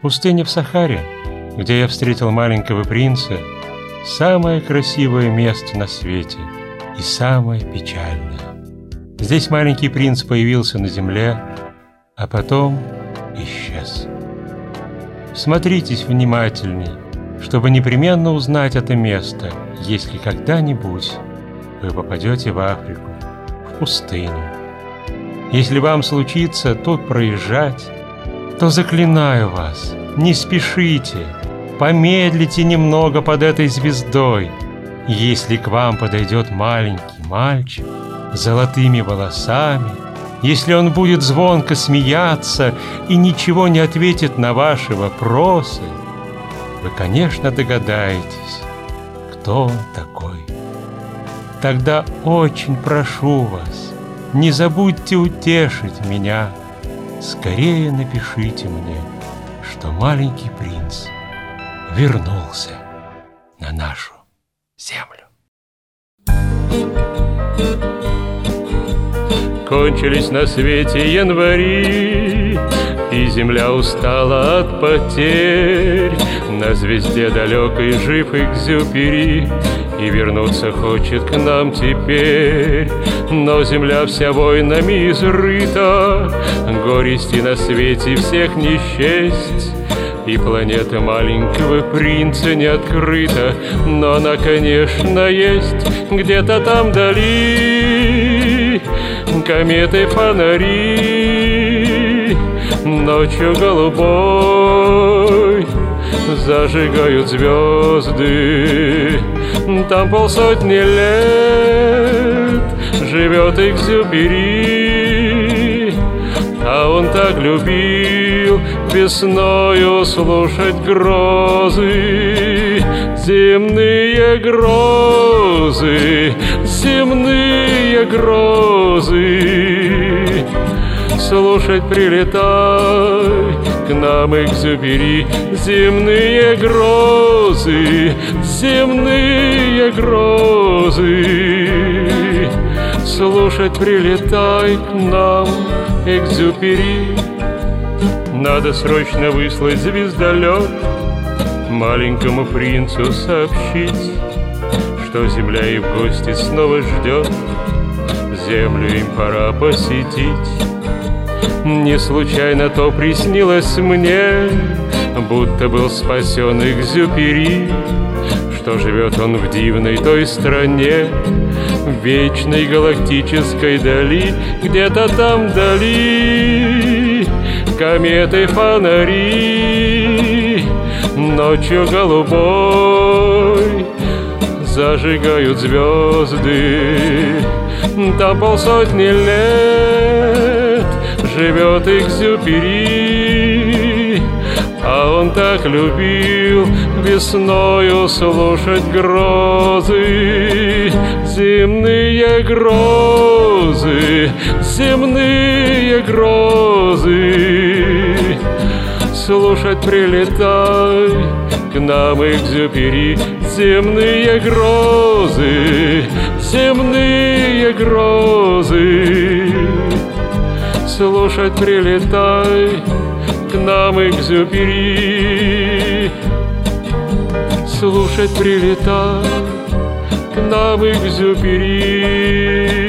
Пустыня в Сахаре, где я встретил маленького принца, самое красивое место на свете и самое печальное. Здесь маленький принц появился на земле, а потом исчез. Смотритесь внимательней, чтобы непременно узнать это место, если когда-нибудь вы попадете в Африку, в пустыню. Если вам случится тут проезжать, то заклинаю вас, не спешите, помедлите немного под этой звездой. Если к вам подойдет маленький мальчик с золотыми волосами, если он будет звонко смеяться и ничего не ответит на ваши вопросы, вы, конечно, догадаетесь, кто он такой. Тогда очень прошу вас, не забудьте утешить меня. Скорее напишите мне, что маленький принц вернулся на нашу землю. Кончились на свете январи, И земля устала от потерь. На звезде далекой жив Экзюпери, И вернуться хочет к нам теперь. Но земля вся войнами изрыта, Горести на свете всех не счесть. И планета маленького принца не открыта, Но она, конечно, есть где-то там вдали. Кометы, фонари, ночью голубой Зажигают звезды, там полсотни лет Живет Экзюпери, а он так любил весною слушать грозы, земные грозы, земные грозы. Слушать прилетай к нам экзюпери, земные грозы, земные грозы. Слушать прилетай к нам экзюпери. Надо срочно выслать звездолет Маленькому принцу сообщить Что земля и в гости снова ждет Землю им пора посетить Не случайно то приснилось мне Будто был спасен Экзюпери Что живет он в дивной той стране В вечной галактической дали Где-то там вдали. Кометы, фонари Ночью голубой зажигают звезды. Там полсотни лет живет Экзюпери А он так любил весною слушать грозы. Земные грозы, земные грозы. Слушать прилетай к нам Экзюпери Земные грозы, земные грозы Слушать прилетай к нам Экзюпери Слушать прилетай к нам Экзюпери